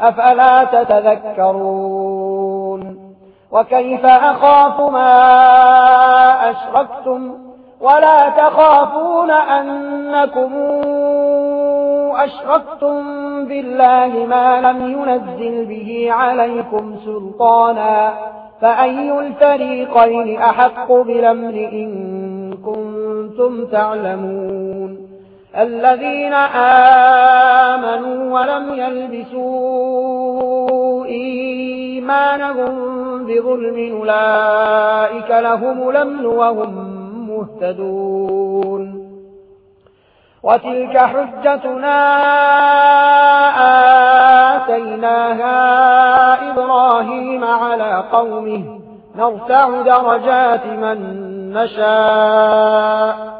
أفلا تتذكرون؟ وكيف أخاف ما أشركتم؟ ولا تخافون أنكم أشركتم بالله ما لم ينزل به عليكم سلطانا. فأي الفريقين أحق بالأمر إن كنتم تعلمون؟ الذين آمنوا ولم يلبسوا إيمانهم بظلم أولئك لهم لمن وهم مهتدون وتلك حجتنا آتيناها إبراهيم على قومه نرتع درجات من نشاء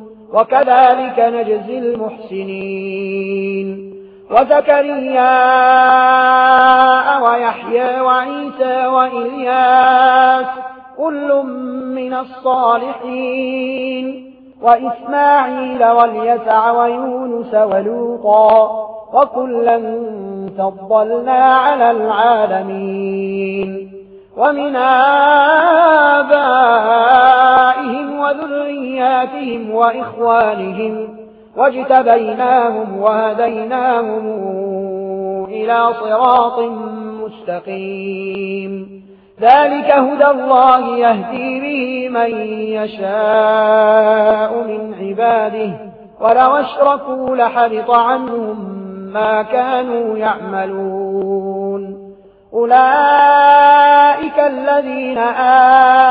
وكذلك نجزي المحسنين. وزكرياء ويحيى وعيسى وإلياس كل من الصالحين. وإسماعيل واليسع ويونس ولوطا وكلا فضلنا على العالمين. ومن آبائهم وذرياتهم وإخوانهم واجتبيناهم وهديناهم إلى صراط مستقيم. ذلك هدى الله يهدي به من يشاء من عباده. ولو أشركوا لحبط عنهم ما كانوا يعملون. أولئك الذين آمنوا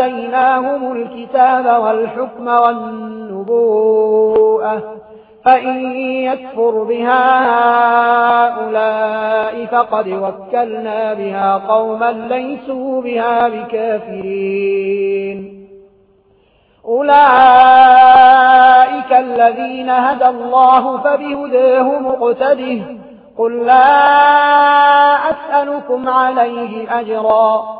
آتيناهم الكتاب والحكم والنبوءة فإن يكفر بها هؤلاء فقد وكلنا بها قوما ليسوا بها بكافرين. أولئك الذين هدى الله فبهداه مقتده قل لا أسألكم عليه أجرا.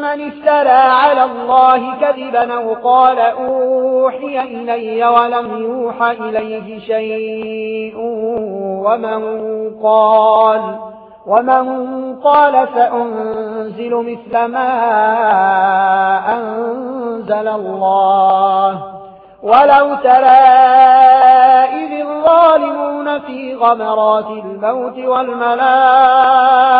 من افترى على الله كذبا وقال أوحي إلي ولم يوحى إليه شيء ومن قال ومن قال فأنزل مثل ما أنزل الله ولو ترى إذ الظالمون في غمرات الموت والملائم